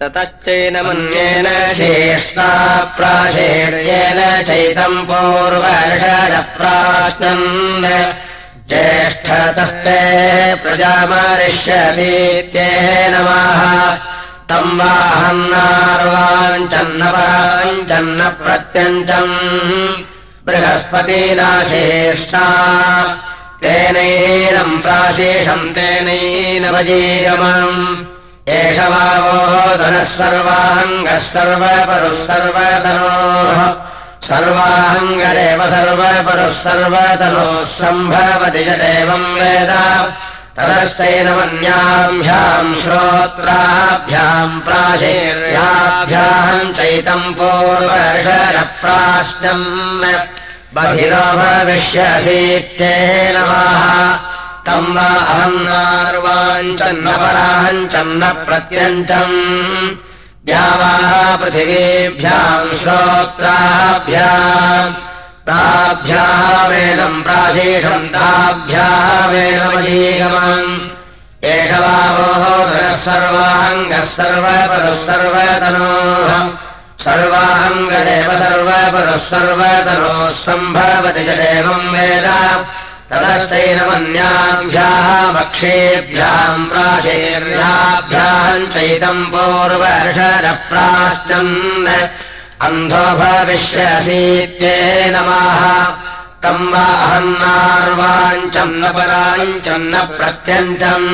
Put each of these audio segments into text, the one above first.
ततश्चैन मन्येन शेष्णा प्राशेर्येन चैतम् पूर्वर्षरप्राश्नन् ज्येष्ठतस्ते प्रजामारिष्यतीत्ये नमः तम् वाहन्नार्वाञ्चन्नपराञ्चन्न प्रत्यञ्चम् बृहस्पतीनाशेष्टा तेनैनम् प्राशेषम् तेनैनवजीगमम् एष वावोदनः सर्वाङ्गः सर्वपरुः सर्वतनोः सर्वाङ्गरेव सर्वपरुः सर्वतनोः सम्भवति च देवम् वेद। ततश्चैनमन्याभ्याम् श्रोत्राभ्याम् प्राशेर्याभ्याम् चैतम् पूर्वर्षरप्राश्नम् बधिरो भविष्यसीत्येन वाः तम् वा अहम् नार्वाञ्चन्नपराञ्चन्न प्रत्यञ्चम् द्यावाः पृथिवीभ्याम् श्रोत्राभ्याम् ताभ्यावेदम् प्राचीषम् ताभ्याः वेदमजीगमम् एष वावोदरः सर्वाङ्गः सर्वपरः सर्वतनोः सर्वाङ्गदेव सर्वपरः सर्वतनोः सम्भवति च देवम् वेद ततश्चैनमन्याभ्याः वक्षेभ्याम् प्राशेर्याभ्याम् चैतम् पूर्वर्षरप्राश्चन् अन्धो भविष्यसीत्ये नमः तम् वा अहन्नार्वाञ्चम् न पराञ्चम् न प्रत्यञ्चम्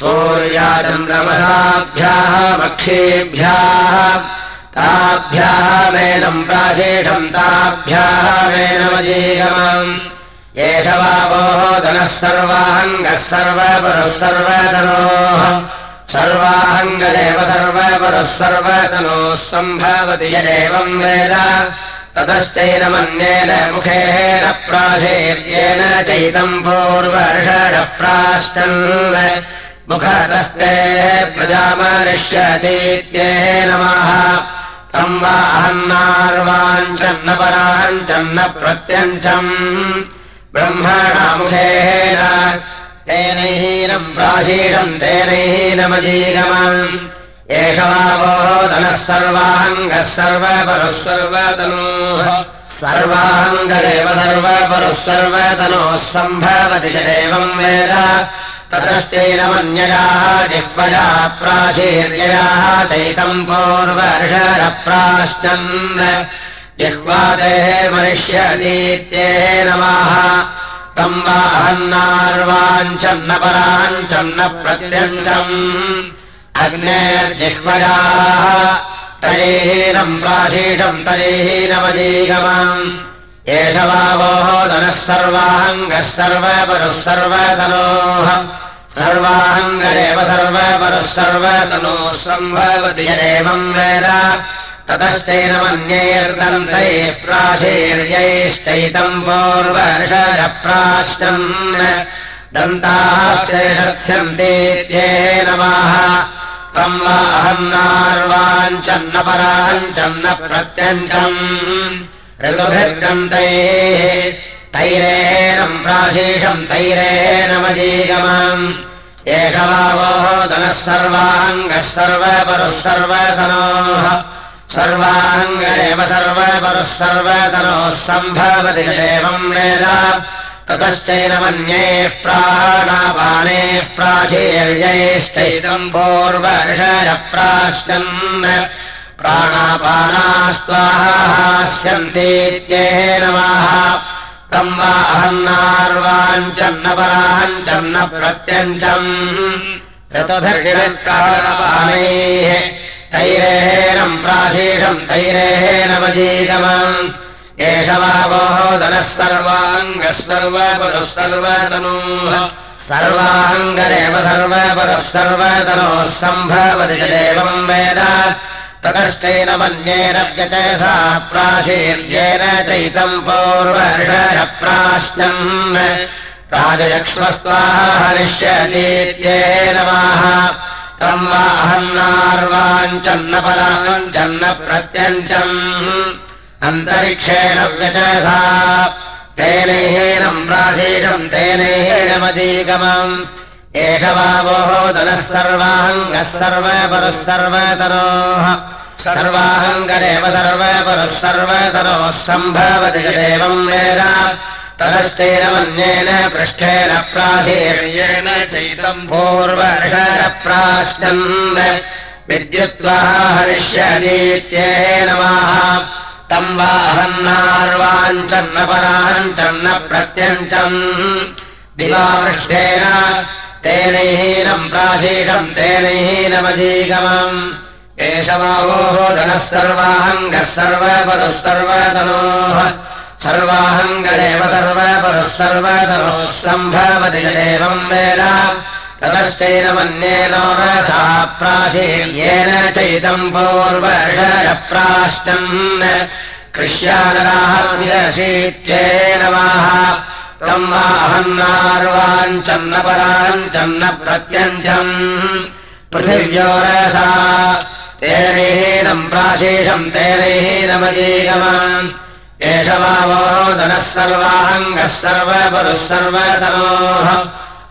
सूर्याचन्द्रमसाभ्याः वक्षेभ्याः ताभ्याः वेदम् प्राचेषम् ताभ्याः वेदमजीगमम् एष वावोदनः सर्वाङ्गः सर्वपरः सर्वतनोः सर्वाङ्गदेव सर्वपरः सर्वतनोः सम्भवति यदेवम् वेद। ततश्चैनमन्येन मुखेन प्राशेर्येण चैतम् पूर्वर्षरप्राश्चन् मुखतस्ते प्रजामनिष्यतीत्ये नमः। तम् वा अहन्नार्वाञ्चन्न पराञ्चन्न प्रत्यञ्चम् ब्रह्मणा मुखेन तेनैहीनम् प्राचीषम् तेनैहीनमजीगमम् एष वावोदनः सर्वाङ्गः सर्वपरुः सर्वतनोः। सर्वाङ्गदेव सर्वपरुः सर्वतनोः सम्भवति च देवम् वेद। ततश्चैनमन्ययाः जिह्वया प्राचीर्ययाः चैतम् पूर्वर्षरप्राश्चन् जिह्वादेः मनिष्यतीत्ये नमः। तम् वा अहन्नार्वाञ्चन्न पराञ्चन्न प्रत्यञ्चम् अग्नेर्जिह्वयाः तैहीनम् प्राशीषम् तैहीनमजीगमम् एष वावोदनः सर्वाङ्गः सर्वपरुः सर्वतनोः। सर्वाङ्गदेव सर्वपरुः सर्वतनोः सम्भवति वेद ततश्चैनमन्यैर्दन्तैः प्राशीर्यैश्चैतम् पूर्वर्षरप्राश्नन् दन्ताश्चैषत्स्यन्तीत्ये नमः तम् वा अहन्नार्वाञ्चन्न पराञ्चन्न प्रत्यञ्चम्। ऋतुभिर्दन्तैः तैरेणम् प्राशीषम् तैरेणमजीगमम् एष वावोदनः सर्वाङ्गः सर्वपरुः सर्वतनोः सर्वाङ्गेव सर्वपरुः सर्वतनोः सम्भवति देवम् वेद। ततश्चैनमन्यैः प्राणापानेः प्राचीर्यैश्चैतम् पूर्वर्षरप्राश्नन् प्राणापानास्त्वाहास्यन्तीत्ये नमः तम् वा अहन्नार्वाञ्चन्न पराञ्चन्न प्रत्यञ्चम्। ऋतुभिर्गिरत्कारणपानैः तैरेणम् प्राशीषम् तैरेणमजीगमम् एष वावोदनः सर्वाङ्गः सर्वपरुः सर्वतनोः सर्वाङ्गदेव सर्वपरुः सर्वतनोः सम्भवति च देवम् वेद ततश्चैनमन्येन व्यचसा प्राशीर्येन चैतम् पूर्वर्षरप्राश्नन् राजयक्ष्मस्त्वाहनिष्यतीत्ये नमः तम् अहन्नार्वाञ्चन्न पराञ्चन्न प्रत्यञ्चम् अन्तरिक्षेण व्यचसा तेनैहीनम् प्राशीषम् तेनैहीनमजीगमम् एष वावोदनः सर्वाङ्गः सर्वपरः सर्वतरोः। सर्वाहङ्गरेव सर्वपरः सर्वतरोः सम्भवति देवम् वेद मन्येन पृष्ठेन प्राधीर्येण चैतम् पूर्वर्षरप्राश्नन् विद्युत्वः हरिष्यतीत्येन वाः। तम् वाहन्नार्वाञ्चन्नपराञ्चन्न प्रत्यञ्चम् दिवापृष्ठेन तेनैहीनम् प्राशीषम् तेनैहीनमजीगमम्। एष वावोः धनः सर्वाहङ्गः सर्वपरः सर्वतनोः सर्वाहङ्गदेव सर्वपरः सर्वतनोः सम्भवति वेद। ततश्चैन मन्येन रसा प्राशीर्येण चैतम् पूर्वर्षयप्राश्चन् कृष्यानराहस्यशीत्येन वाः तम् वाहन्नार्वाञ्चन्न पराञ्चन्न प्रत्यञ्चम् पृथिव्योरसा तेनैहीनम् प्राशेषम् तेनैहीनमजीगमान् एष वावोदनः सर्वाङ्गः सर्वपरुः सर्वतनोः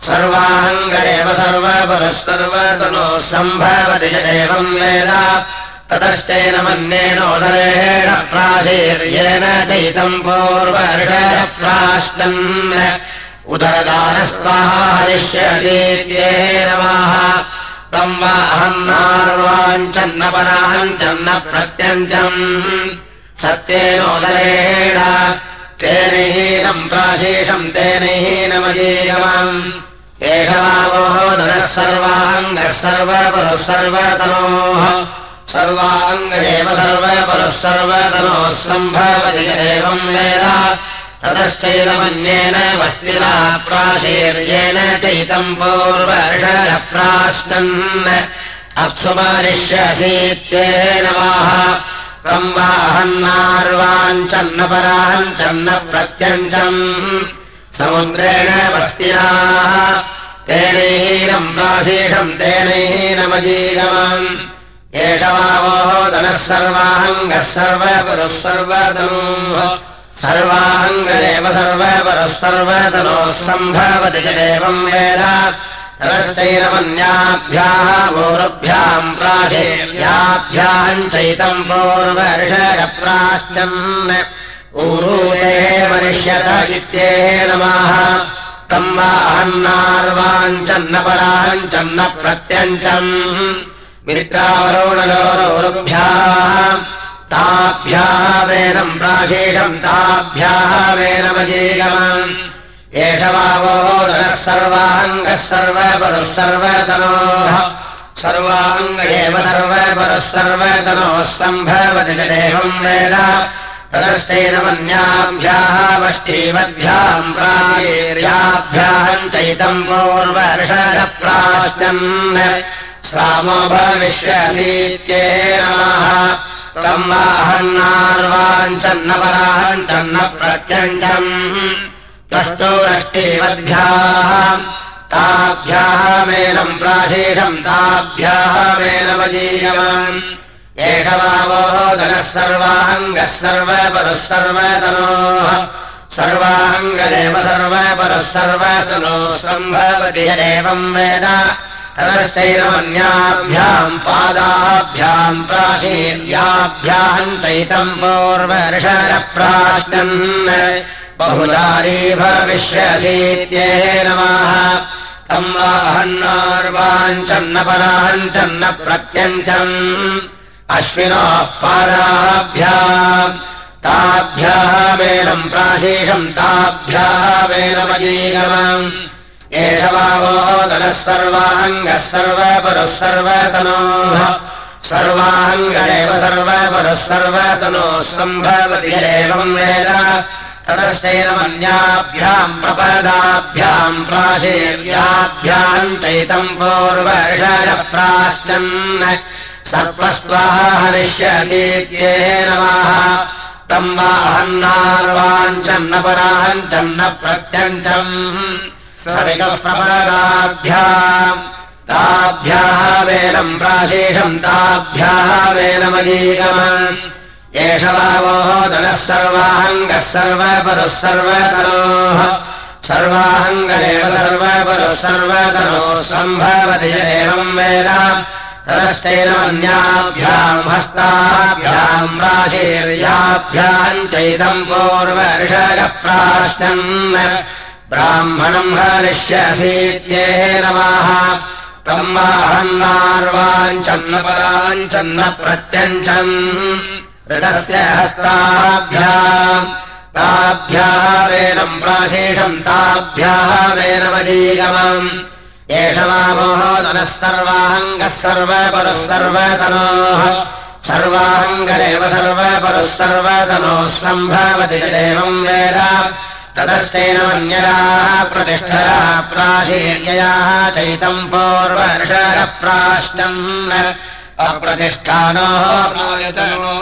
सर्वाङ्गरेव सर्वपरुः सर्वतनोः सम्भवति एवम् वेद। ततश्चैन मन्येनोदरेण प्राशीर्येण चैतम् पूर्वर्षप्राश्नन् उदरदानस्वाहारिष्यतीत्येन वाः। तम् वाहन्नार्वाञ्चन्न पराञ्चन्न प्रत्यञ्चम् सत्येनोदरेण। तेनहीनम् प्राशेषम् तेनहीनमजीगमम् एष वावोदरः सर्वाङ्गः सर्वपरः सर्वतनोः। सर्वाङ्गदेव सर्वपरः सर्वतनोः सम्भवति एवम् वेद। ततश्चैन मन्येन वस्तिना प्राशीर्येण चैतम् पूर्वर्षरप्राश्नन् अप्सुमारिष्यसीत्येन वाः तम् वाहन्नार्वाञ्चन्न पराञ्चन्न प्रत्यञ्चम् समुद्रेण वस्तिना तेनैहीनम् प्राशेषम् तेनैहीनमजीगमम्। एष वावोदनः सर्वाङ्गः सर्वपरुः सर्वतनोः। सर्वाङ्गदेव सर्वपरः सर्वतनोः सम्भवति च देवम् वेद ततश्चैरमन्याभ्याः पूर्वभ्याम् प्राशेर्याभ्याम् चैतम् पूर्वर्षरप्राश्चन् ऊरूते मनिष्यत इत्येन नमः तम् वाहन्नार्वाञ्चन्न पराञ्चन्न प्रत्यञ्चम् मित्रावरोणलोरोरुभ्याः। ताभ्याः वेदम् प्राशेषम् ताभ्याः वेदमजीगमम् एष वावोदरः सर्वाङ्गः सर्वपरः सर्वतनोः। सर्वाङ्ग एव सर्वपरः सर्वतनोः सम्भवति देवम् वेद। ततश्चैन मन्याभ्याः वष्टीवद्भ्याम् प्रायेर्याभ्याम् चैतम् पूर्वर्षदप्राश्नन् श्रामो भविष्यसीत्येनाः तम् वाहन्नार्वाञ्चन्न पराञ्चन्न प्रत्यञ्चम् त्वष्टोरष्टिवद्भ्याः ताभ्याः मेलम् प्राशेषम् ताभ्याः मेलमजीगमम् एष वावोदनः सर्वाङ्गः सर्वपरः सर्वतनोः। सर्वाङ्गदेव सर्वपरः सर्वतनोः। सम्भवति एवम् वेद। ततश्चैरमन्याभ्याम् पादाभ्याम् प्राशीर्याभ्याम् चैतम् पूर्वर्षरप्राश्नन् बहुलारी भविष्यसीत्येन नमः। तम् वाहन्नार्वाञ्चन्न पराञ्चन्न प्रत्यञ्चम् अश्विनोः पादाभ्याम्। ताभ्याः वेलम् प्राशेषम् ताभ्याः वेलमजीगमम् एष वावोदनः सर्वाङ्गः सर्वपरः सर्वतनोः। सर्वाङ्गदेव सर्वपरः सर्वतनोः सम्भवति एवम् वेद ततश्चैनमन्याभ्याम् प्रपदाभ्याम् प्राशेर्याभ्याम् चैतम् पूर्वर्षरप्राश्नन् सर्पस्त्वाः हरिष्यतीत्येन वाः तम् वाहन्नार्वाञ्चन्न पराञ्चन्न प्रत्यञ्चम् सविकः प्रपदाभ्याम् ताभ्याः वेलम् प्राशेषम् ताभ्याः वेलमजीगमम् एष वावोदनः सर्वाङ्गः सर्वपरः सर्वतनोः। सर्वाङ्गलेव सर्वपरुः सर्वतनो सम्भवति एवम् वेद। ततश्चैनमन्याभ्याम् हस्ताभ्याम् राशीर्याभ्याम् चैतम् पूर्वऋषयप्राश्नन्। ब्राह्मणम् हरिष्यसीत्ये नमः तम् वाहन्नार्वाञ्चन्नपराञ्चन्न प्रत्यञ्चन् ऋतस्य हस्ताभ्याम्। ताभ्याः वेदम् प्राशेषम् ताभ्याः वेदमजीगमम् एष वामोहोदनः सर्वाङ्गः सर्वपरुः सर्वतनोः। सर्वाङ्गरेव सर्वपरुः सर्वतनोः सम्भवति देवम् वेद। ततश्चैन मन्यराः प्रतिष्ठया प्राशीर्ययाः चैतम् पूर्वर्षरप्राश्नम् अप्रतिष्ठानोः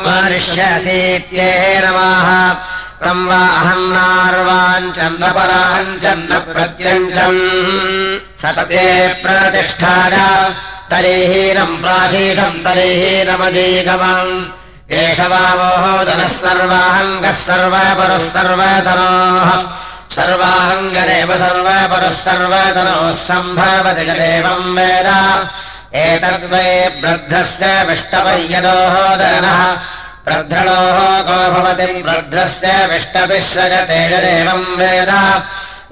मनुष्यसीत्ये नमः तम् वा अहन्नार्वाञ्चन्न पराञ्चन्न प्रत्यञ्चम् सते प्रतिष्ठाय तलेहीनम् प्राचीनम् तलेहीनमजीगमम् एष वामोहोदनः सर्वाङ्गः सर्वपरः सर्वतनोः सर्वाङ्गरेव सर्वपरः सर्वतनोः सम्भवति देवम् वेद एतद्वै वृद्धस्य विष्टपर्यदोहोदनः। प्रध्रणोः को भवति वृद्धस्य विष्टभिः सजते वेद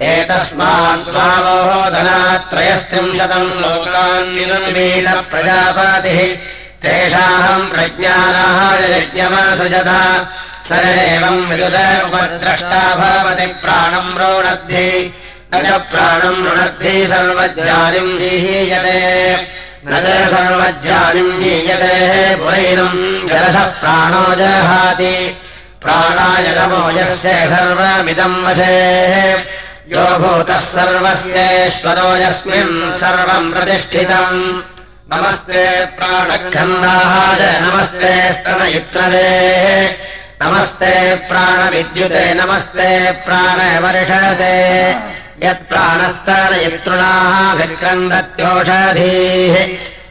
एतस्माद्वामोहोदनात्रयस्त्रिंशतम् लोकान्निर्मीलप्रजापतिः तेषाम् प्रज्ञानाय यज्ञमसृजत। स एवम् विदुत उपद्रष्टा भवति प्राणम् रोणद्धि। न च प्राणम् रुणद्धि सर्वज्ञानिम् च सर्वज्ञानिम् जीयते पुरैनम् जलसः प्राणो जहाति। प्राणाय नमो यस्य सर्वमिदम् वशे। यो भूतः सर्वस्येश्वरो यस्मिन् सर्वम् प्रतिष्ठितम्। नमस्ते प्राणखन्दाय नमस्ते स्तनयुत्रवे नमस्ते प्राणविद्युते नमस्ते प्राणवर्षते यत्प्राणस्तनयितृणाभिक्रन्दत्योषधीः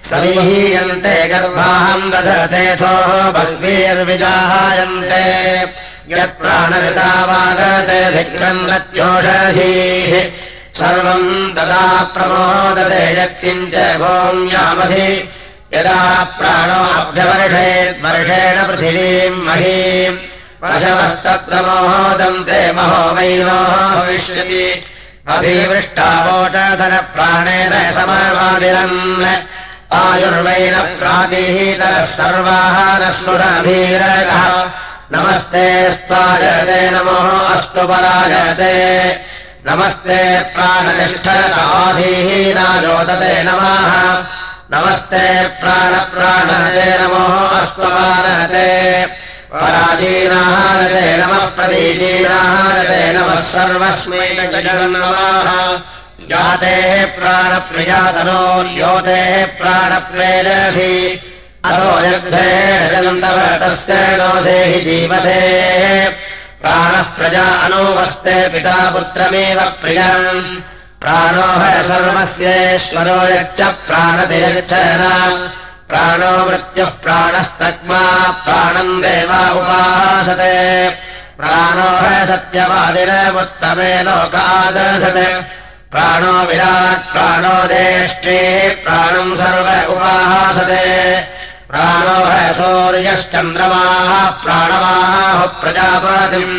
समीहीयन्ते गर्भाहम् दधतेथोः बल्वीर्विजाहायन्ते यत्प्राणऋतावागते भिक्रन्दत्योषधीः सर्वम् तदा प्रमोदते यत्किञ्च भूम्यामधि यदा प्राणोऽभ्यवर्षेद्वर्षेण पृथिवीम् महीम् पशवस्तत्र मोहोदन्ते महो वैनोः भविष्यति। अभिवृष्टावोषधनप्राणेन समवादिरन् आयुर्वैन प्रातिहीतरः सर्वाहारः सुरभीरगः नमस्ते स्वाजते नमो अस्तु पराजते नमस्ते प्राणनिष्ठराधीहीनाजोदते नमः नमस्ते प्राणप्राणते नमो पराजीनाहारते नमः प्रतीजीनाहारते नमः सर्वस्मै जगन्नमः। जातेः प्राणप्रियातनो योतेः प्राणप्रेरसि। निर्धेण जगन्तव तस्य नोधेहि जीवते। प्राणः प्रजा अनुवस्ते पिता पुत्रमेव प्रियम् प्राणो सर्वस्येश्वरो यच्च प्राणतिरच्छ प्राणो मृत्युः प्राणस्तग्मा प्राणम् देवा उपासते प्राणो ह सत्यवादिनमुत्तमे लोकादर्शते प्राणो विराट् प्राणो देष्टेः प्राणम् सर्व उपासते प्राणो सूर्यश्चन्द्रमाः प्राणवाः प्रजापतिम्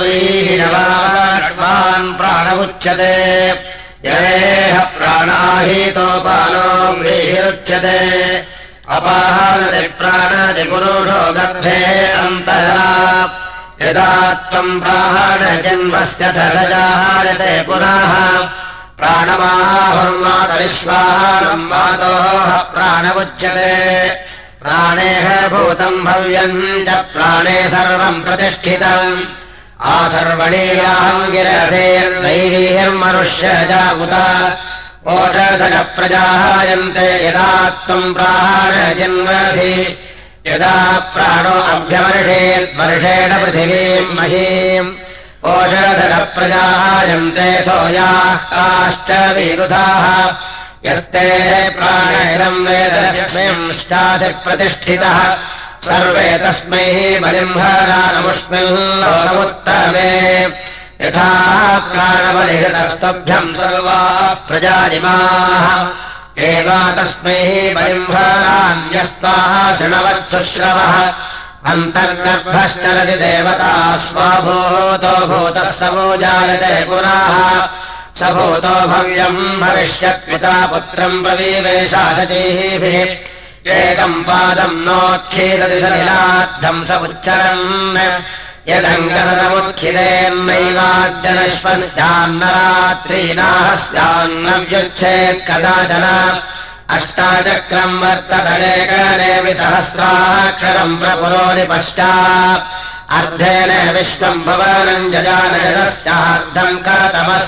वीहिणवान् प्राणमुच्यते। यवेह प्राणाहीतोपानो व्रीहिरुच्यते अपाहनति प्राणति पुरुषो गर्भे अन्तरा। यदा त्वम् प्राणजन्मस्य सहजाहारते पुनः। प्राणमाहुर्मातरिश्वाहारम् मातोः प्राणमुच्यते प्राणेह भूतम् भव्यम् च प्राणे सर्वम् प्रतिष्ठितम्। ओषधज प्रजायन्ते यदा त्वम् प्राणजन्मसि यदा प्राणो अभ्यवर्षेद्वर्षेण पृथिवीम् महीम्। ओषधज प्रजायन्ते सोयाः काश्च विरुधाः यस्ते प्राणैरम् वेदश्मंश्चासि प्रतिष्ठितः सर्वे तस्मै बलिम्भरानमुष्मिल्लोकमुत्तमे यथा प्राणबलिहृतस्तभ्यम् सर्वाः प्रजानिमाः। एवा तस्मै बलिम्भरान्यस्ताः शृणवत्सुश्रवः। अन्तर्गर्भश्चरति देवता स्वाभूतो भूतः सवो जायते पुराः स भूतो भव्यम् भविष्यत्पिता पुत्रम् प्रवीवेशाशचीभिः एकम् पादम् नोत्खीदति स उच्चरन् यदङ्गसमुत्खिदेन्नैवाद्यनश्वस्यान्नरात्रीनाहस्यान्नव्युच्छेत् कदाचन अष्टाचक्रम् वर्ततलेकनेमि सहस्राक्षरम् प्रपुरोनि पश्चात् अर्धेन विश्वम् भवनम् जजानजदस्यार्धम् करतमः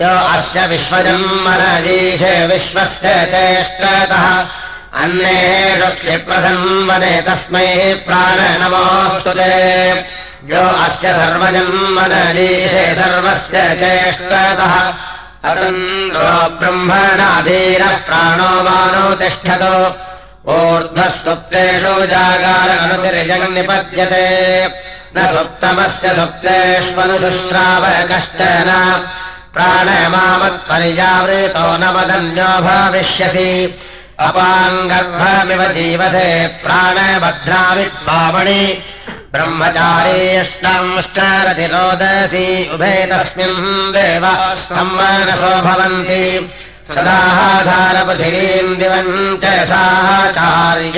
यो अस्य विश्वजन्मनजीशे विश्वस्य चेष्टतः अन्ये क्षिप्रसन्वने तस्मै प्राणनमोऽस्तु ते। यो अस्य सर्वजन्मनजीशे सर्वस्य चेष्टतः अतन्द्रो ब्रह्मणाधीरः प्राणो मानो तिष्ठतो ऊर्ध्वः सुप्तेषु निपद्यते न सुप्तमस्य सुप्तेष्वनुशुश्राव कश्चन प्राणमामत्पर्यावृतो न वदन्यो भविष्यसि। अपाङ्गर्भमिव जीवसे प्राणभद्राविद्वामणि ब्रह्मचारीष्णंश्चरति रोदसी उभे तस्मिन् देव संवनसो भवन्ति सदाधारपृथिवीम् दिवम् च साचार्याम्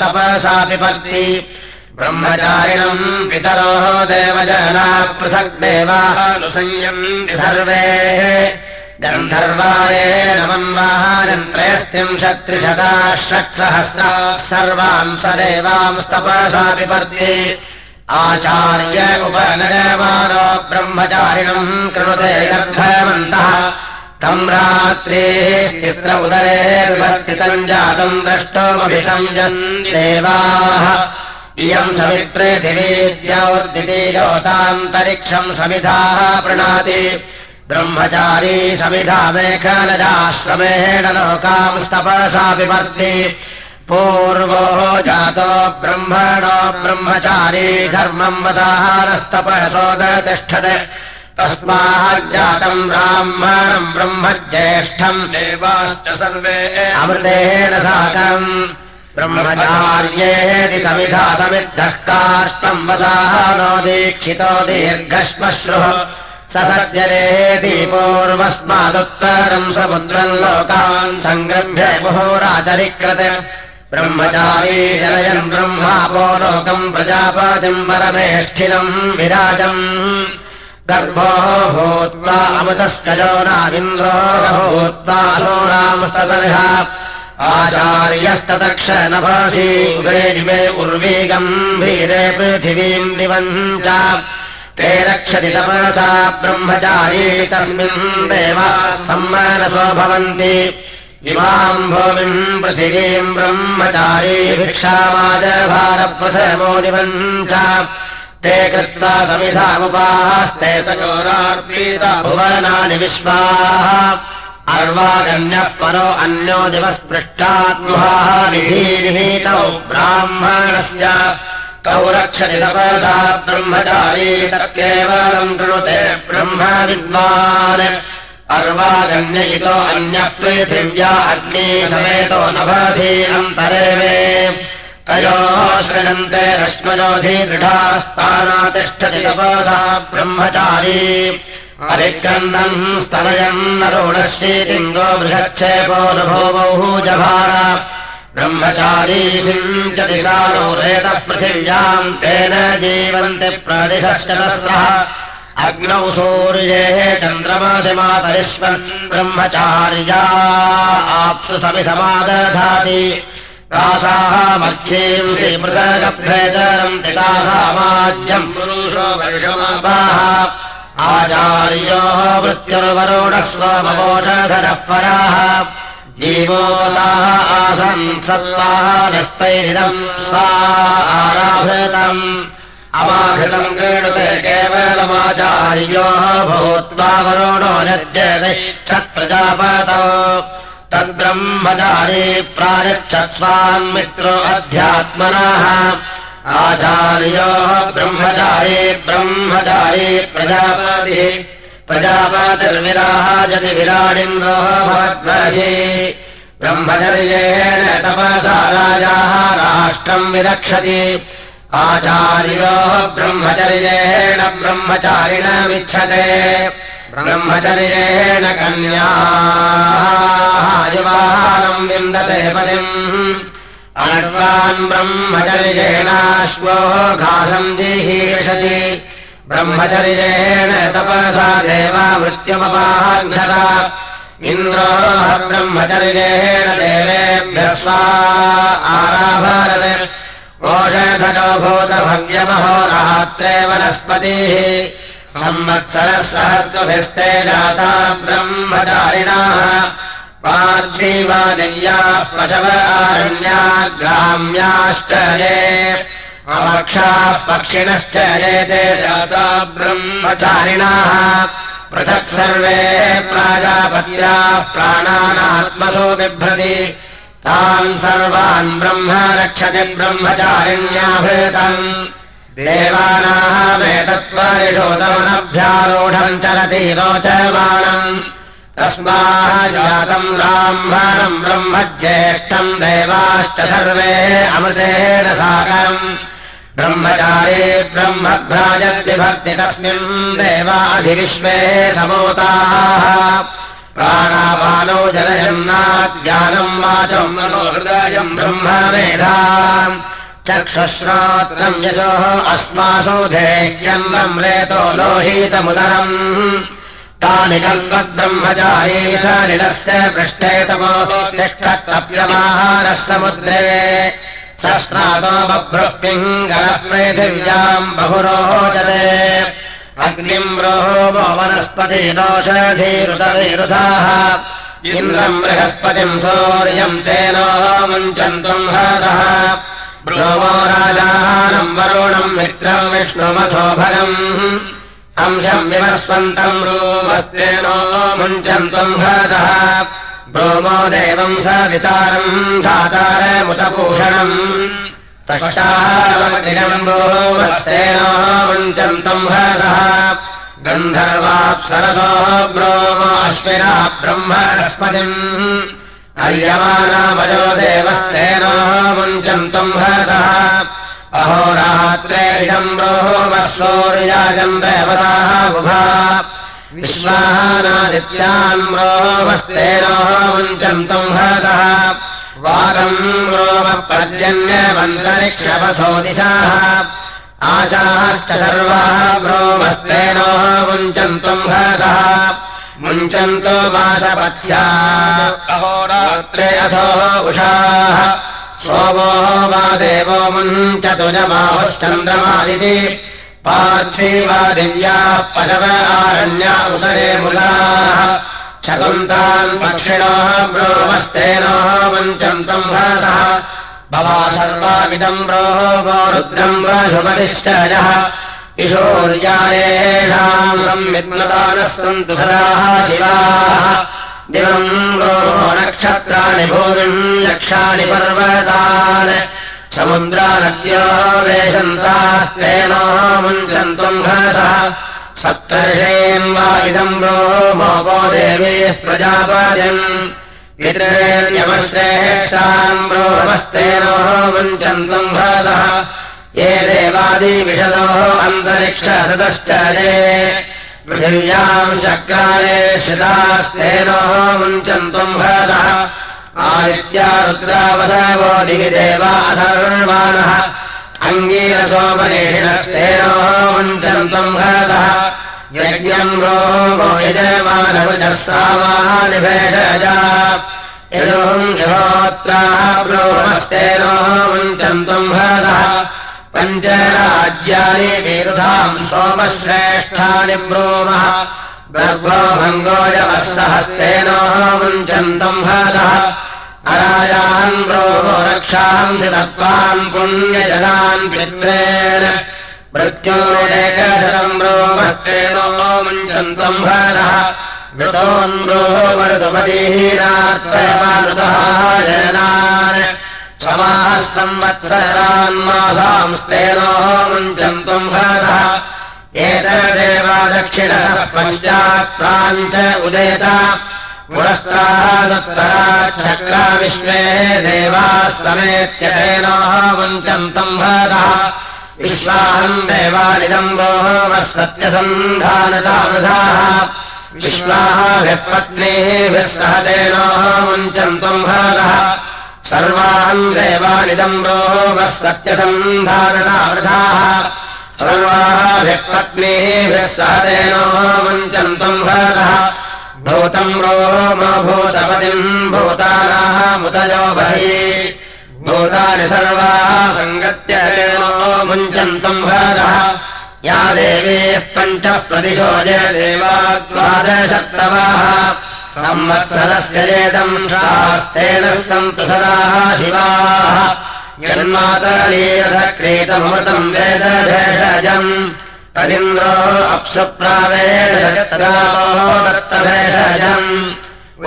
तपसापि पत्ति ब्रह्मचारिणम् पितरोः देवजना पृथक् देवानुसंयन्ति सर्वे। गन्धर्वारेण मन्वाहारन्त्रयस्तिम् शत्रिशता षट्सहस्रा सर्वान् स देवांस्तपसापि पर्ति आचार्य उपनगमानो ब्रह्मचारिणम् कृणुते गर्भवन्तः तम् रात्रेः तिस्र उदरे विवर्तितम् जातम् द्रष्टोमभितम् जन् देवाः। इयम् समित्पृथिवीद्योर्दिति ज्योतान्तरिक्षम् समिधाः प्रणाति ब्रह्मचारी समिधा मेखलजाश्रमेण लोकांस्तपसापि वर्ति पूर्वो जातो ब्रह्मणो ब्रह्मचारी धर्मम् वसाहारस्तपसोदतिष्ठत् तस्माज्जातम् ब्राह्मणम् ब्रह्म ज्येष्ठम् देवाश्च सर्वे अमृतेन साकम् ब्रह्मचार्येति समिधा समिद्धः काष्टम् वसाः नो दीक्षितो दीर्घश्मश्रुः स सज्जनेति पूर्वस्मादुत्तरम् समुद्रम् लोकान् सङ्गृह्य मुहोराचरिकृत ब्रह्मचारी जनयन् ब्रह्मापो लोकम् प्रजापतिम् परमेष्ठिनम् विराजम् गर्भो भूत्वा अमृतस्कजो नाविन्द्रो भूत्वा सोरामस्ततर्ह आचार्यस्ततक्ष नभासी उभे जिवे उर्वी गम्भीरे पृथिवीम् दिवम् च ते रक्षति तपसा ब्रह्मचारी तस्मिन् देवा सम्मानसो भवन्ति। इमाम् भूमिम् पृथिवीम् ब्रह्मचारी भिक्षामाजभारप्रथमो दिवम् च ते कृत्वा समिधामुपास्ते तयोरार्पीता भुवनानि विश्वाः। अर्वागण्यः परो अन्यो निधीनिहीतौ ब्राह्मणस्य। कौ रक्षति तपदा ब्रह्मचारी तत्केवलम् कृणुते ब्रह्म विद्वान् अर्वागण्य इतो अन्यः पृथिव्या अग्नि समेतो नभरति अन्तरे मे तयोः सृजन्ते रश्मयोधि दृढास्तानातिष्ठति तपसा ब्रह्मचारी। अभिक्रन्दम् स्तनयम् नरोणशीतिङ्गो बृहक्षेपोऽनुभवौ जभार। ब्रह्मचारी सिञ्चति सारो रेतः पृथिव्याम् तेन जीवन्ति प्रतिशश्चतस्रः अग्नौ सूर्येः चन्द्रमासि मातरिष्वन् ब्रह्मचार्या। आप्सु समिधमादधाति कासाः मच्छीम् श्रीमृतगभ्रेतरम् तिकासामाज्यम् पुरुषो वर्षमापाः। आचार्योः वृत्तिर्वरुणः स्वमवोषधरः पराः जीवोलाः आसन् सत्त्वाः नस्तैरिदम् आराभृतम्। अमाहृतम् क्रीडुते केवलमाचार्योः भूत्वा वरुणो यद्यतिच्छत्प्रजापतौ तद्ब्रह्मचारी प्रायच्छत्स्वान् मित्रो अध्यात्मनः। आचार्योः ब्रह्मचारी ब्रह्मचारी प्रजापतिः। प्रजापतिर्विराजति विराडिन्द्रोः भवद्वये ब्रह्मचर्येण तपसा राजाः राष्ट्रम् विरक्षति। आचार्योः ब्रह्मचर्येण ब्रह्मचारिण विच्छते ब्रह्मचर्येण कन्या। युवानम् विन्दते पतिम्। अनर्वान् ब्रह्मचर्येणाश्वो घासम् जिहीर्षति। ब्रह्मचर्येण तपसा देवा मृत्युमपाघ्नता इन्द्रोः ब्रह्मचर्येण देवेभ्यः स्वा आराभरत्। ओषधजो भूतभव्यमहो रात्रे वनस्पतिः सहर्तुभिस्ते जाता ब्रह्मचारिणाः। पार्थीवादिव्याः पशव आरण्या ग्राम्याश्च ये। अमक्षाः पक्षिणश्च ये ते जाता ब्रह्मचारिणाः। पृथक् सर्वे प्राजापत्याः प्राणानात्मसो बिभ्रति। तान् सर्वान् ब्रह्म रक्षति ब्रह्मचारिण्याभृतम् देवानामेतत्त्वरिषोदमनभ्यारूढम् चलति रोचमानम् तस्माजातम् ब्राह्मणम् ब्रह्म ज्येष्ठम् देवाश्च सर्वे अमृतेन साकम् ब्रह्मचारी ब्रह्मभ्राजद्विभक्ति तस्मिन् देवाधिविश्वे समोताः। प्राणापानौ जनयन्नाज्ञानम् वाचम् मनोहृदयम् ब्रह्म मेधा चक्षुश्रोत्रम् यशोः अस्मासु रेतो लोहितमुदरम्। तानि कल्पद्ब्रह्मचारी सलिलस्य पृष्ठे तपोतिष्ठत्तप्यमाहारः समुद्रे। सस्नातो बभ्रुः पिङ्गलपृथिव्याम् बहुरोचते। अग्निम् रोहो वनस्पति दोषधीरुतविरुधाः। इन्द्रम् बृहस्पतिम् सौर्यम् तेनो मुञ्चन्तुम् हरः ब्रोमो राजानम् वरुणम् मित्रम् विष्णुमथोभगम् अंशम् विवस्वन्तम् रोमस्तेनो मुञ्चन्तम् भरतः। ब्रोमो देवम् स वितारम् धातारमुतभूषणम् तक्षारमग्निरम् ब्रोमस्तेनो मुञ्चन्तम् भरतः। गन्धर्वाप्सरसो ब्रोमो अश्विना ब्रह्मणस्पतिम् अर्यमानामजो देवस्तेनो मुञ्चन्तम् भरतः अहोरात्रे इदम् सौर्याजम् देवताः बुभा विश्वानादित्यान् रोमस्तेनो मुञ्चन्तम् भरतः। वागम् रोमपर्जन्यमन्तरिक्षपथो दिशाः। आशाश्च सर्वाः ब्रोमस्तेनो मुञ्चन्तुम् भरतः मुञ्चन्तो वासपथ्या अहोरात्रे अथो उषाः। सोमो वा देवो मुञ्चतु जमाहुश्चन्द्रमादिति पार्थीवा दिव्याः पशव आरण्या उदरे मुलाः शकुन्तान् पक्षिणोः ब्रोमस्तेनोः मुञ्चन्तम् भरतः भवा सर्वामिदम् ब्रोहो रुद्रम् वा शुभनिश्चयः किशोर्यायेषाम् संविद्मतानः सन्तु सदाः शिवाः। दिवम् नक्षत्राणि भूमिम् यक्षाणि पर्वतान्। समुद्रानद्यो वेशन्तास्तेनो मुञ्चन्तुम् भरसः सप्तर्षेन् वा इदम् रोमोपो देवीः प्रजापायन् पितृण्यमश्रेष्ठान् ब्रोमस्तेनो मुञ्चन्तुम् भरसः ये देवादिविशदोः अन्तरिक्षसदश्च ये पृथिव्याम् शक्राले शितास्तेनोः मुञ्चन्तुम् भरतः। आदित्या रुद्रावसवो दिवि देवा सर्वाणः अङ्गीरसोपनिषिणस्तेनोः मुञ्चन्तुम् भरतः। यज्ञम् रोमो यजमानवृजः सामानि भेषजा यजोहम् यहोत्राः ब्रोमस्तेनोः मुञ्चन्तुम् भरतः पञ्चराज्यानि विरुधाम् सोमश्रेष्ठानि ब्रूमः। गर्भो भङ्गोजवः सहस्तेनोः मुञ्चन्तम् भरतः अरायान् ब्रोमो रक्षांसि तत्त्वान् पुण्यजनान् पित्रेण। मृत्योरेकशतम् ब्रोमस्तेनो मुञ्चन्तम् भरतः मृतोन्ब्रोमरुतुमतीहीनार्थमानृतः जनान् संवत्सरान्मासांस्तेनो मुञ्चन्तुम् भरतः एतदेव दक्षिणः पश्चात् प्राञ्च उदेत। पुरस्तादुत्तरा विश्वे देवास्तमेत्यतेनो मुञ्चन्तम् भरतः विश्वाहम् देवानिदम् सत्यसन्धानतावृधाः विश्वाहाभिपत्नीभिः सह तेनोः मुञ्चन्तुम् भरतः सर्वान् देवानिदम् रोमः सत्यसन्धानतावृधाः सर्वाभिपत्नीभिः सह तेनोः मुञ्चन्तुम् भरतः। भूतम् रोम भूतपतिम् भूतानाः मुदयो बहि। भूतानि सर्वाः सङ्गत्य मुञ्चन्तम् भरतः। या देवीः पञ्च प्रतिशो जय देवाद्वादशत्तवाः संवत्सरस्य चेदम् शास्तेन सन्तु सदाः शिवाः। यन्मातलीरथक्रीतमृतम् वेदभेषजम्। तदिन्द्रो अप्सुप्रावेशो दत्तभेषजम्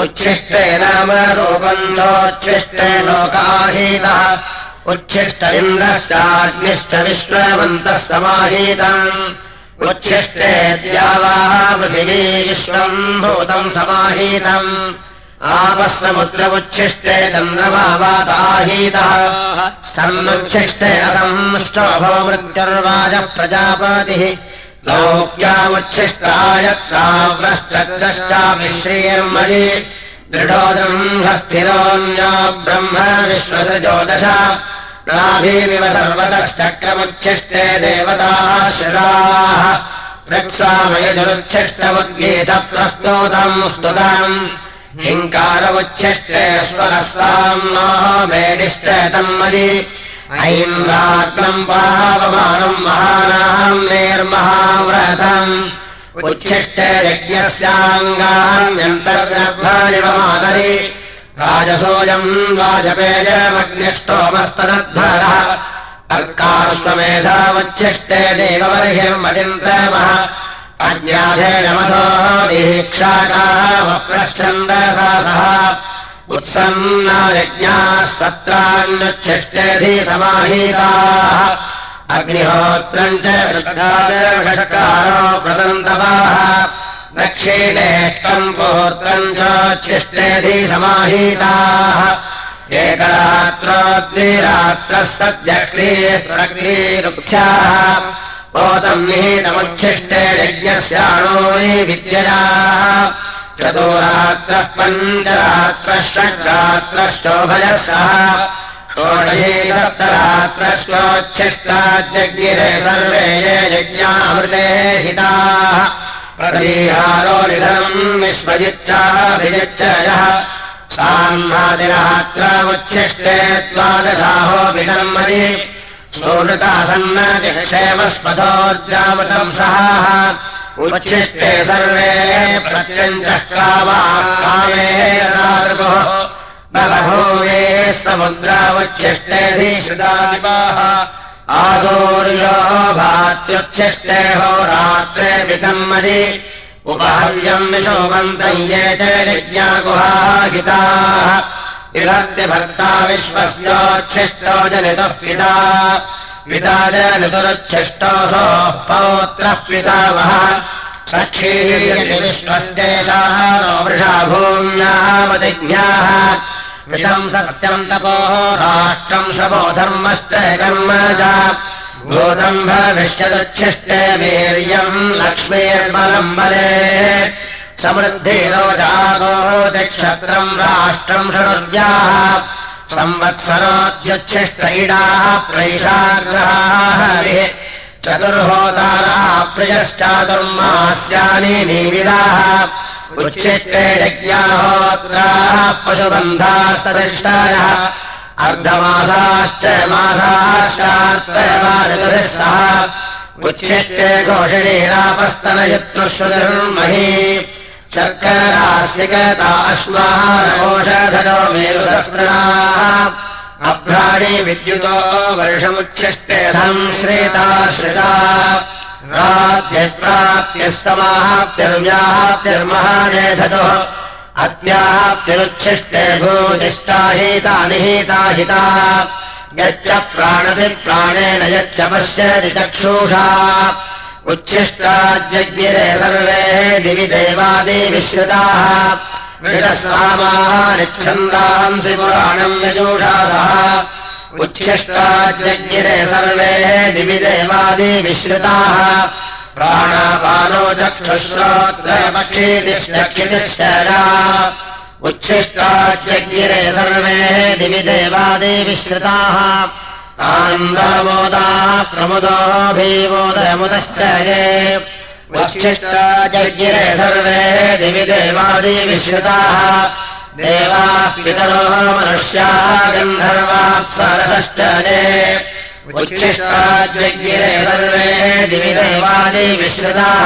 उच्छिष्टे नाम रूपन्धोच्छिष्टे लोकाहीतः। उच्छिष्ट इन्द्रश्चाग्निश्च विश्ववन्तः समाहीतम् उच्छिष्टे द्यावाः पृथिवी विश्वम् भूतम् समाहीतम्। आपः समुद्रमुच्छिष्टे चन्द्रमावाताहीतः सन्नुच्छिष्टे अहम् ष्टोभो मृत्युर्वाजः प्रजापतिः। लौक्यामुच्छिष्टायत्राव्रश्चक्रश्चाभिश्रीर्मयि दृढोदम्भस्थिरोऽन्या ब्रह्म विश्वसजोदश नाभिमिव सर्वतश्चक्रमुच्छिष्टे देवताः शिराः। वृक्षामयजुरुच्छिष्टमुद्गीतप्रस्तोतम् स्तुतम् हिङ्कारमुच्छिष्टे स्वरस्ताम् नो मेनिष्टतम् मयि ऐन्द्रात्मम् पावमानम् महानाम् निर्महाव्रतम्। उच्छिष्टे यज्ञस्याङ्गान्यन्तर्गर्भाणिवमादरि राजसोऽयम् वाजपेयमग्निष्टोमस्तदध्वरः अर्काश्वमेधामुच्छिष्टे देववर्हिर्मदिन्द्रमः अज्ञाधेयमथो दीक्षाकामप्रश्चन्दसा सह उत्सन्नायज्ञाः सत्रान्युच्छिष्टेधि समाहीताः। अग्निहोत्रम् च षकारो प्रदन्तवाः दक्षिणेष्टम् पोत्रम् चोच्छिष्टेधि समाहीताः। एकरात्रोद्विरात्रः सद्यक्रीः प्रक्रीरुक्षाः पोतम् निहितमुच्छिष्टे यज्ञस्याणोरि विद्ययाः। चतुरात्रः पञ्चरात्रः षड्रात्रश्चोभयः सह षोडशी सर्वे ये यज्ञामृते हिताः। निधनम् साह्नादिरात्रामुच्छिष्टे द्वादशाहो विधर्मदि सोनृतासन्नतिक्षेमस्पथोर्जामृतम् सहाः। उच्छिष्टे सर्वे प्रत्यञ्चः कामाकामेरदातृपुः बभूवे समुद्रावच्छिष्टेऽधिश्रुतादिपाः आसूर्यो भात्युच्छिष्टे होरात्रे वितन्मदि उपहव्यम् विशोमन्तम् ये च यज्ञागुहाहिताः। विभक्ति भर्ता विश्वस्योच्छिष्टो जनितः पिता। पिता जनितुरुच्छिष्टोऽसोः पौत्रः पितामहः नो वृषा भूम्यामतिज्ञाः मितम् सत्यम् तपोः राष्ट्रम् शवो धर्मश्च कर्म च। भूतम् भविष्यदुच्छिष्टे वीर्यम् लक्ष्मीर्बलम् बले। समृद्धिरोजागो दिक्षत्रम् राष्ट्रम् षडुर्व्याः। संवत्सरोद्युच्छिष्ट इडाः प्रैषाग्रहाः हरिः चतुर्होताराः प्रियश्चातुर्मास्यानि निविदाः उच्छिष्टे यज्ञाहोत्राः पशुबन्धाः सदृष्टायः सह उच्छिष्टे घोषणीरापस्तनयत्नुश्रुतिर्मही शर्करास्यकता अश्माहारकोषधरो मेरुदस्त्रणाः। अभ्राणि विद्युतो वर्षमुच्छिष्टे संश्रेताश्रिता रात्यप्राप्त्यस्तमाप्तिर्व्याप्तिर्महानेधतुः अत्याप्तिरुच्छिष्टे भूतिष्ठाहिता निहिता हिता यच्च प्राणति प्राणेन यच्च पश्यति चक्षुषा। उच्छिष्टाज्ञिरे सर्वे दिवि देवादिविश्रिताः विषसामानिच्छन्दांसि पुराणम् यजूषासः उच्छिष्टाज्ञिरे सर्वे दिवि देवादिविश्रिताः प्राणापानो चक्षुश्रोत्रपक्षीतिश्चक्षितिश्च उच्छिष्टाज्ञिरे सर्वे दिवि देवादिविश्रिताः आनन्दमोदाः प्रमुदो भीमोदयमुदश्च ये। वशिष्टाजज्ञिरे सर्वे दिवि देवादिविश्रिताः देवाः पितरो मनुष्याः गन्धर्वाप्सरसश्च ये उच्छिष्टाजज्ञिरे सर्वे दिवि देवादिविश्रिताः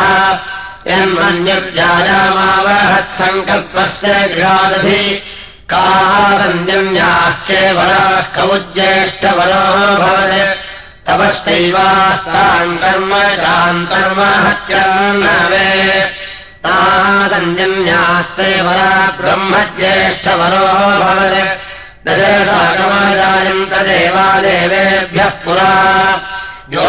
यन्मन्युर्जायामावहत्सङ्कल्पस्य गृहादधि कासञ्जन्याः केवलाः कमुज्येष्ठवरो भवत् तपश्चैवास्ताम् कर्म हत्यान्नवे तासञ्जन्यास्ते वरा ब्रह्मज्येष्ठवरो भवत्। दशसाकमाजायन्त देवादेवेभ्यः पुरा। यो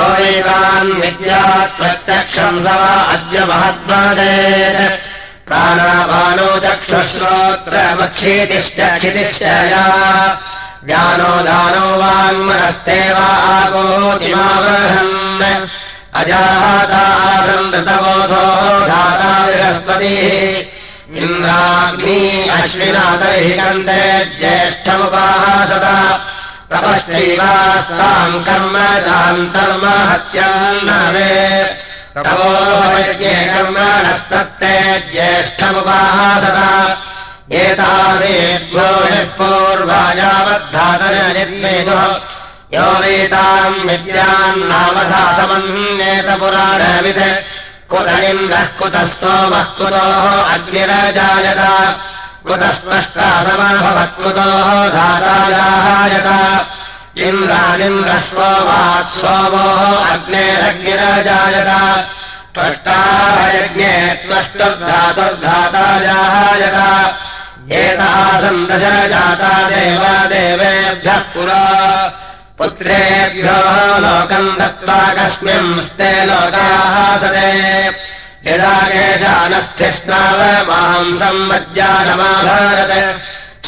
विद्यात् प्रत्यक्षम् स वा अद्य महद्वादेत्। प्राणापानो चक्षुश्रोत्रमक्षीतिश्च क्षितिश्च या। व्यानो दानो वाङ्मनस्ते वा आगोतिमावहन् धाता बृहस्पतिः। इन्द्राग्नी अश्विना तर्हि कन्ते ज्येष्ठमुपासत तपश्चैवास्ताम् कर्म चान्तर्म हत्यान्नवे तवोज्ञे कर्माणस्तत्ते ज्येष्ठमुपासत एतादेद्वो यः पूर्वायावद्धातरयद्वेदुः यो वेताम् विद्यान्नामधा समन्येत पुराणवित् कुत इन्द्रः कुतः सोमः कुतोः अग्निरजायत। कुतः स्पष्टा समभवत्कुतोः धातायायत इन्द्रालिन्द्रः सोमात् सोमोः अग्नेरग्निरजायत। त्वष्टायज्ञे त्वष्टुर्धातुर्धातायायत एतासम् दश जाता देवादेवेभ्यः पुरा पुत्रेभ्यो लोकम् दत्त्वा कस्मिंस्ते लोकाः सदे। यदा केशानस्थिस्नाव मांसम्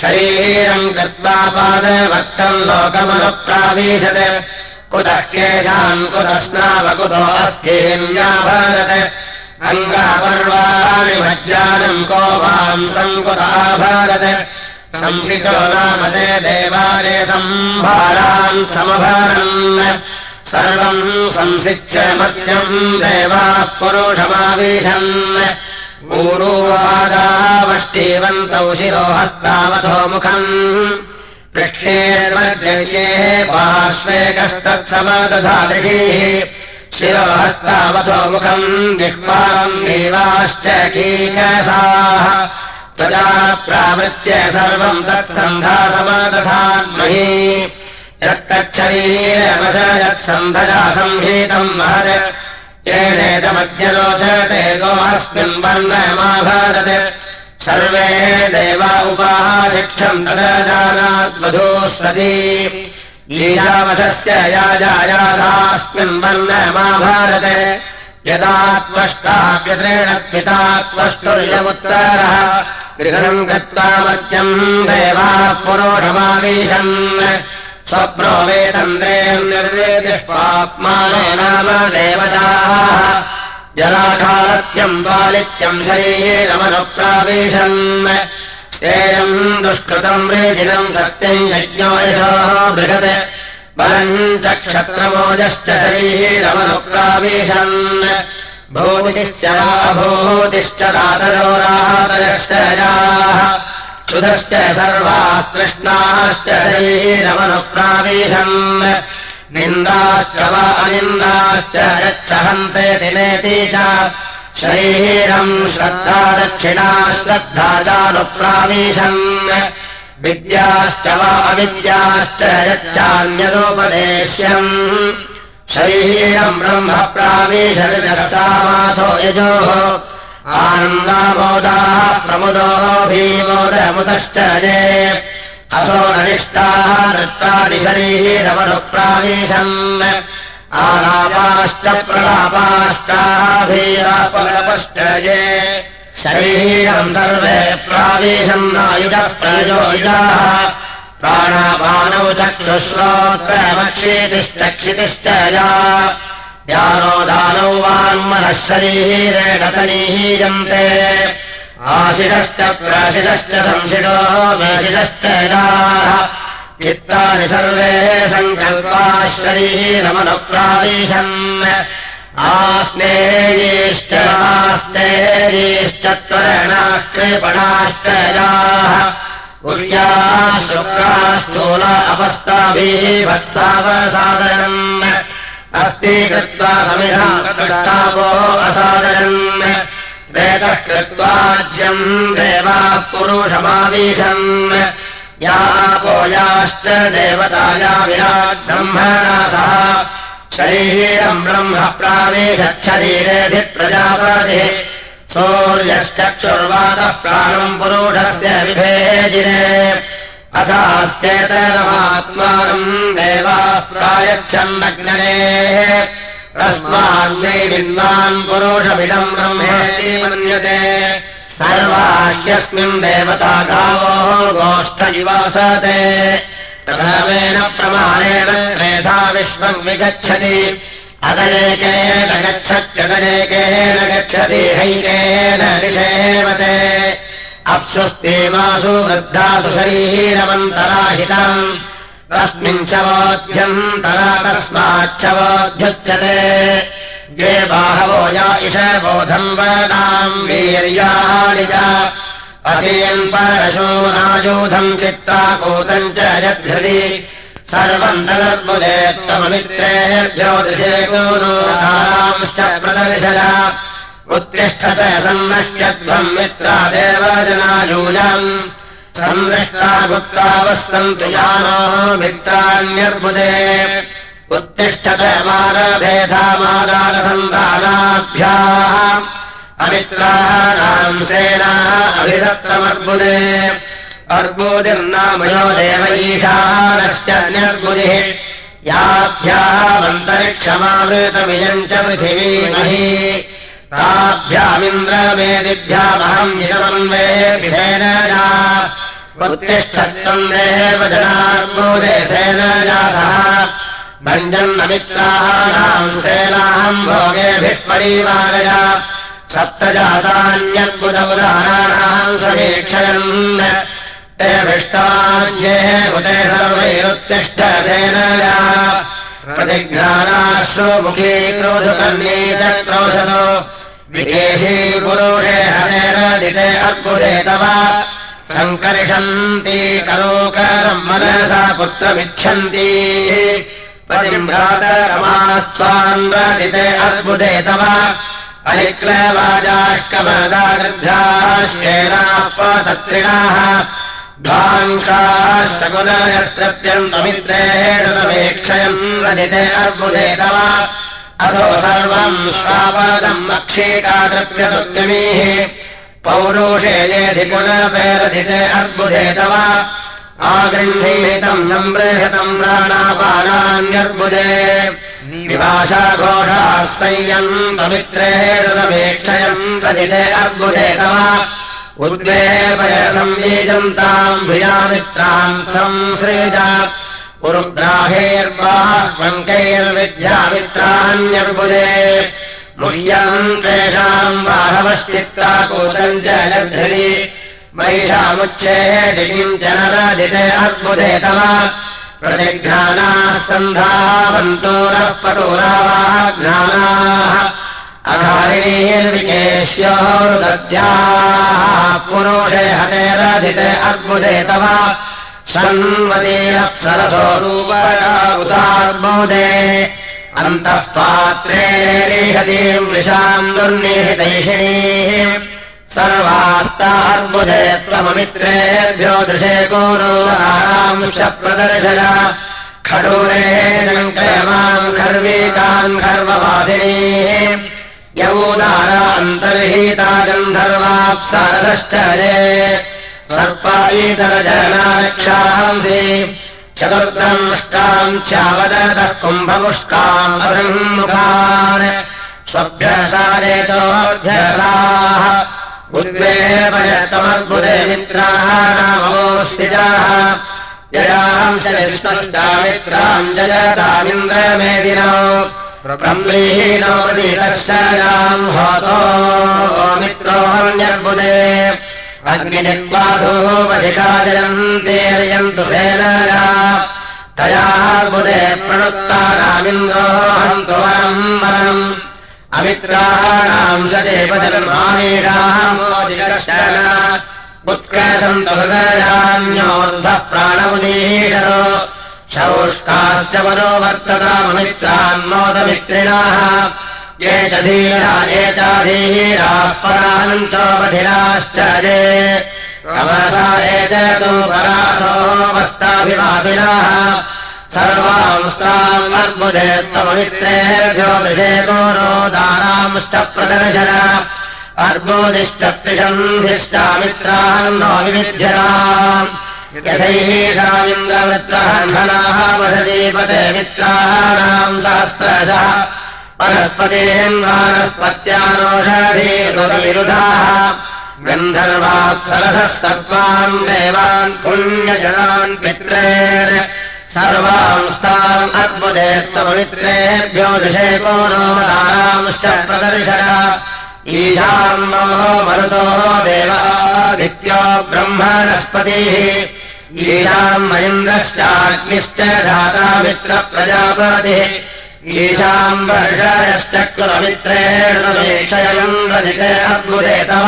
शरीरम् गत्वा पादवक्तम् लोकमनुप्रावीशत्। कुतः केशान् कुतो अस्थिन्याभारत अङ्गापर्वाणि मज्जानम् को मांसम् कुताभारत संसितो नाम ते देवालय सम्भारान् सर्वम् संसिच्य मध्यम् देवाः पुरुषमाविशन् ूरोवादावष्टीवन्तौ शिरोहस्तावधो मुखम् पृष्ठेर्मद्ये पार्श्वे कस्तत्समदधादृढीः शिरोहस्तावधो मुखम् जिह्वाम् देवाश्च कीकसाः त्वजा प्रावृत्य सर्वम् तत्सन्धासमदधान्मही यत्कच्छरीरवशयत्सन्धजा संहीतम् महत् येनेदमज्ञरोचते गोऽस्मिन् वर्णयमाभारत्। सर्वे देवा उपाशिक्षम् तदजानाद्वधूः सती ईशावशस्य याजायासास्मिन् वर्णयमाभारत्। यदा त्वष्टाप्यत्रेण पिता त्वष्टुर्यमुत्तरः गृहम् गत्वा मध्यम् देवाः पुरोषमावीशन् स्वप्नो वेतन्द्रेन्द्रपाप्मानो नाम देवताः जलाघात्यम् बालित्यम् शरीरमनुप्रावेशन् स्तेयम् दुष्कृतम् रेजिनम् सत्यम् यज्ञो यशो बृहत् बलम् च क्षत्रमोजश्च शरीरमनुप्रावेशन् भूतिश्च भूतिश्च रातरोरातरश्च याः क्षुधश्च सर्वास्तृष्णाश्च शरीरमनुप्रावेशन्। निन्दाश्च वा अनिन्दाश्च यच्छहन्ते दिनेति च। शरीरम् श्रद्धा दक्षिणा श्रद्धा चानुप्रावेशन्। विद्याश्च वा अविद्याश्च यच्चान्यदुपदेश्यम् शरीरम् ब्रह्म प्रावेशमाथो यजोः। आनन्दामोदाः प्रमुदो भीमोदमुदश्च ये असो नरिष्टाः नृत्तादिशरीरवनुप्रावेशम् आलापाश्च प्रलापाश्चाभीरापलपश्च ये शरीरम् सर्वे प्रावेशम् प्रयोजाः प्राणापानौ चक्षुश्रोत्रमक्षितिश्चक्षितिश्च या। यानो दानौ वाङ्मनः शरीरेण तनीहीयन्ते आशिषश्च प्राशिषश्च संशिषो मेशिषश्च याः। चित्तानि सर्वे सङ्कल्पाः शरीरमनुप्राविशन् आस्नेयेश्च आस्तेयेश्च त्वरणाः कृपणाश्च याः कुर्याः शुक्रास्थूल अपस्ताभिः वत्सावसादरन् अस्ति कृत्वा असादरन् वेदः कृत्वाज्यम् देवाः पुरुषमाविशन्। यापोयाश्च देवताया विराट् ब्रह्मणा सह। शरीरम् ब्रह्म प्रावेशरीरेऽधिप्रजापतिः सूर्यश्चक्षुर्वादः प्राणम् पुरुषस्य विभेजिने अथास्तेतरमात्मानम् देवाः प्रायच्छन्नग्नने। तस्मान्नै विद्वान् पुरुषमिदम् ब्रह्मेति मन्यते। सर्वाह्यस्मिन् देवता गावो गोष्ठ इवासते प्रथमेन प्रमाणेन मेधा विश्वम् विगच्छति अदयेकेन गच्छत्यदयेकेन गच्छति हैकेन निषेवते। अप्सुस्तेमासु वृद्धासु शरीरमन्तराहितम्। तस्मिन् च वोध्यन्तरा तस्माच्च वोऽध्युच्यते ये बाहवो या इष बोधम् वनाम् वीर्याणि च। असीन् परशूनायूधम् चित्ताकूतम् च यद्धृति सर्वम् तदर्बुदे त्वममित्रेभ्यो दृशे गुरुधारांश्च प्रदर्शय। उत्तिष्ठत सन्नश्यध्वम् मित्रादेव जनायूजम् संदृष्टा गुप्तावस्सन्तु यानो मित्राण्यर्बुदे उत्तिष्ठत मारभेधामादानसन्तानाभ्याः अमित्राणाम् सेनाः अभिधत्तमर्बुदे अर्बुदिर्नामयो देवैषानश्च न्यर्बुदिः याभ्यामन्तरिक्षमावृतमियम् च पृथिवीमहि। ताभ्यामिन्द्रमेदिभ्यामहम् जितमन्वेसेनया उत्तिष्ठत्वम् देव जनार्बुदे सेनया सह। भञ्जन्नमित्राणाम् सेनाहम् भोगेभिः परिवारय। सप्तजातान्यद्बुधबुधाराणाम् समीक्षयन् तेभिष्टाज्ये उदे सर्वैरुत्तिष्ठ च क्रोशतो विकेशी पुरुषे हरेरदिते अर्बुदे तव। सङ्कर्षन्ति करोकरम् मनसा पुत्रमिच्छन्ति। परिम्भ्रातरमास्त्वान्वदिते अर्बुदे तव। अलिक्लवाजाष्कमदागृद्धाश्चेनापतत्रिणाः ध्वांसाः शकुनयस्त्रप्यन्तमित्रेणुतमेक्षयम् रदिते अर्बुदे तव। अथो सर्वम् स्वापदम् अक्षीकातृप्यतुद्यमीः पौरुषे येधिपुनपेरदिते अर्बुदे तव। आगृह्णीतम् सम्बृहतम् प्राणापानान्यर्बुदे। विभाषाघोषाः संयम् पवित्रेणुतमेक्षयम् प्रदिते अर्बुदे तव उद्वेपयसंयीजन्ताम् भियामित्राम् संसृज उरुग्राहेर्बाह्वङ्कैर्विद्यामित्रान्यर्बुदे मुह्यम् तेषाम् बाहवश्चित्ताकूतम् च लब्धि महिषामुच्छेदिम् च नरदिते अर्बुदे तव। प्रतिघ्नानाः सन्धावन्तोरः पटोरावाघ्नानाः अघारिणीर्विकेश्योरुदद्याः पुरुषे हतेरदिते अर्बुदे तव। शन्वतीरप्सरसो रूपयारुतार्बुदे अन्तः पात्रे रिहतीम् वृषाम् दुर्निहितैषिणीः। सर्वास्तार्बुधे त्वममित्रेभ्यो दृशे गोरोरांश्च प्रदर्शय। खडूरे शङ्कयमाम् खर्वीकान् खर्ववासिनीः यवोदारा अन्तर्हीता गन्धर्वाप्सरश्च ये सर्पायीतरजनाक्षांसि चतुर्दंष्टाम् च्यावदतः कुम्भमुष्काम् अबृन्मुखान् स्वभ्यसारेतोऽभ्यसाः उद्वेपयतमर्बुदे मित्राः नामोऽस्तिजाः जयांश विष्णुष्टामित्राम् जयतामिन्द्रमेदिनो दर्शयाम् होतो मित्रोऽन्यर्बुदे अग्निनिर्बाधोपधिका जयन्तेर्यन्तु सेनया। तयार्बुदे प्रणुत्तारामिन्द्रो हन्तु वरम्। वरम् अमित्राणाम् हृदयान्योर्धः प्राणमुदीषतो शौष्काश्च मनो वर्तताममित्रान्मोदमित्रिणाः ये च धीरा ये चाधीराः परान्तोपधिराश्च ये। अवसारे च तु पराधोऽवस्ताभिवादिनाः सर्वांस्तामर्बुधे त्वमित्रेभ्यो दृशे गोरोदारांश्च प्रदर्शन। अर्बोदिश्च त्रिषन्धिश्चामित्रान्नो विविध्यता यथैषामिन्द्रवृत्तहन्धनाः वसदीपते मित्राणाम् सहस्रशः। परस्पतेन् वानस्पत्यानोषधीरुधाः गन्धर्वात्सरसः सर्वान् देवान् पुण्यजनान् पित्रेण सर्वांस्ताम् अर्बुदे त्वमित्रेभ्यो दिशे कोरोदारांश्च प्रदर्शन ईशान्नो मरुतो देवादित्यो ब्रह्मणस्पतिः ईशाम् मयिन्द्रश्चाग्निश्च धाता मित्रप्रजापतिः। ईशाम् वर्षयश्चक्रमित्रेण समीक्षयन्द्रजिते अर्बुदे तव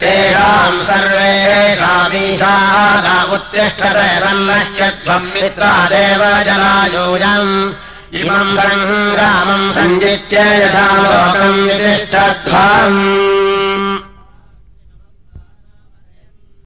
तेषाम् सर्वेषामीशादामुत्तिष्ठतरन्नह्यध्वम् मित्रादेव जनायूजम् इमम् सङ्ग्रामम् सञ्जित्य यथा लोकम् वितिष्ठध्वम्